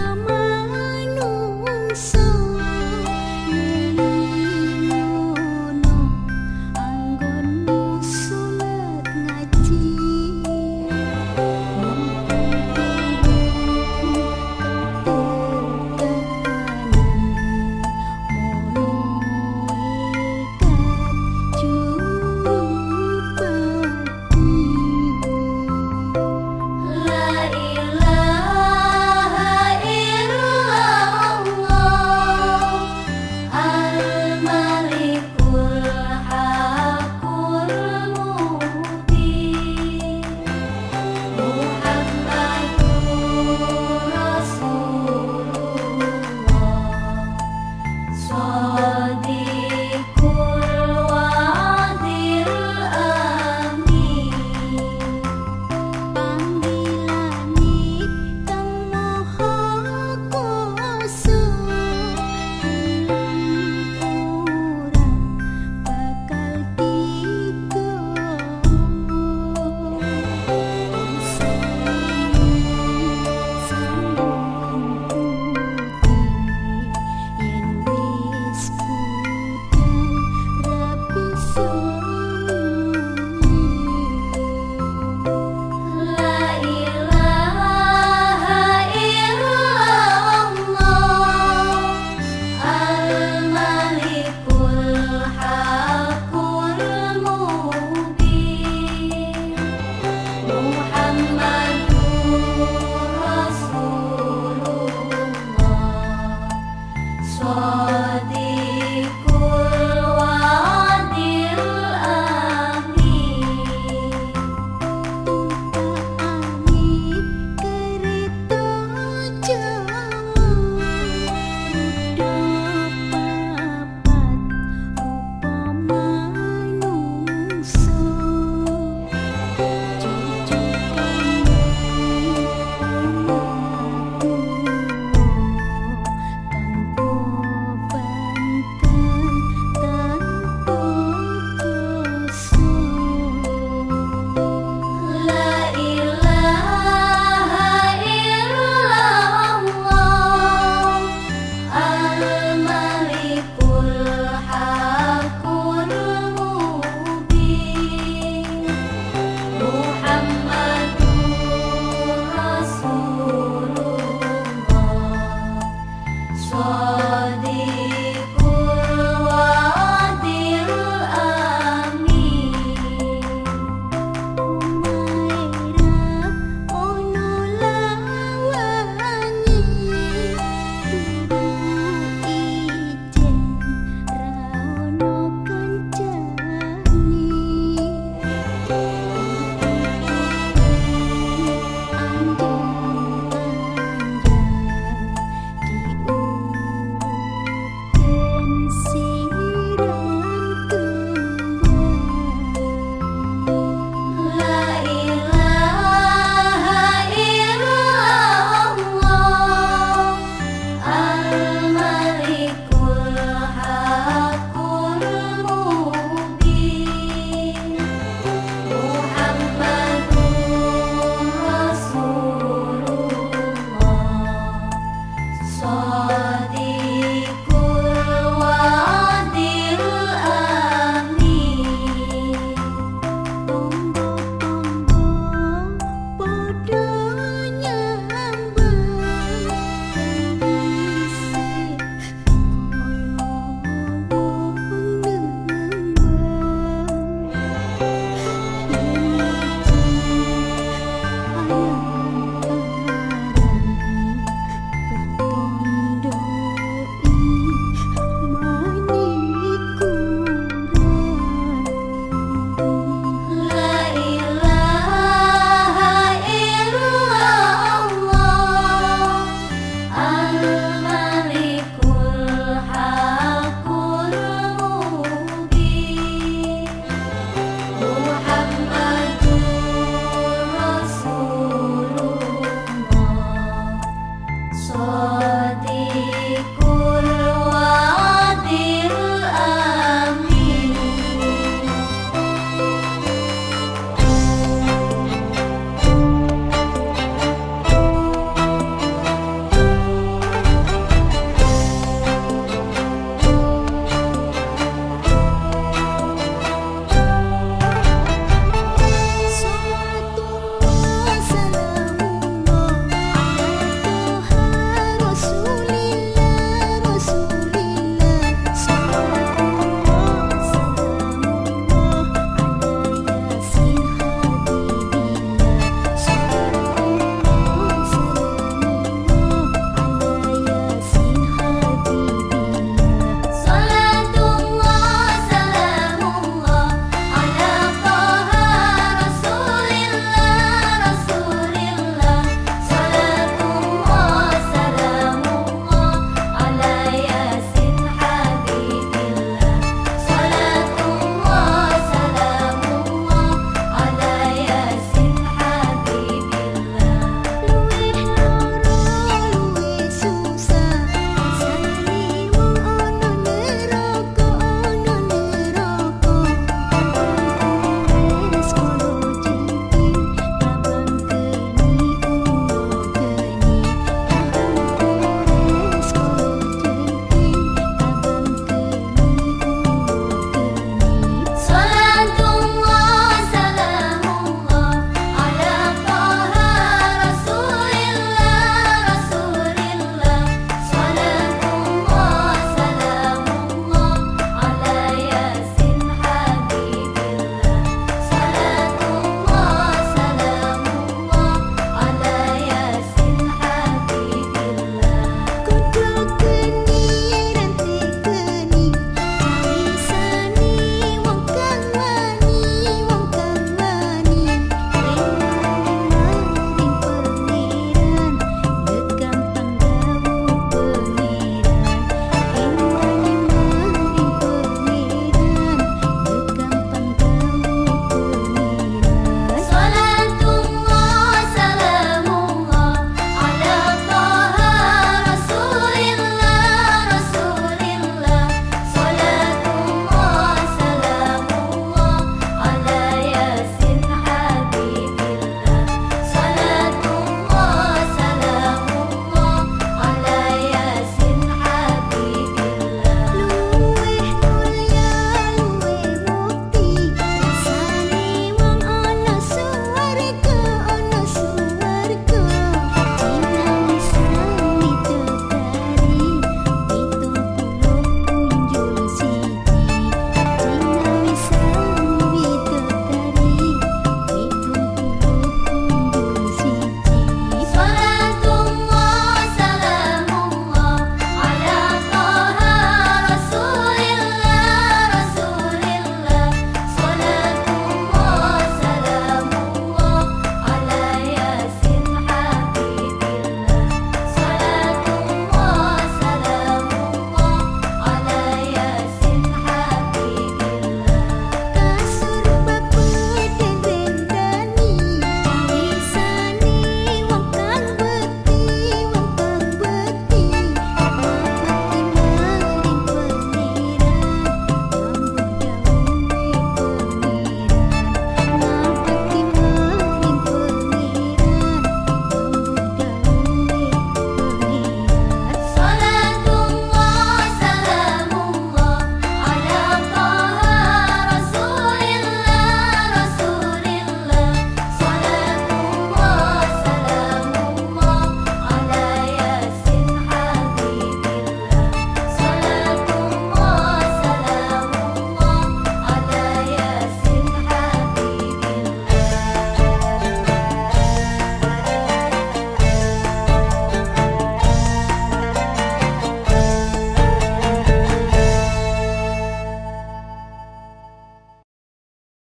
ramai Adi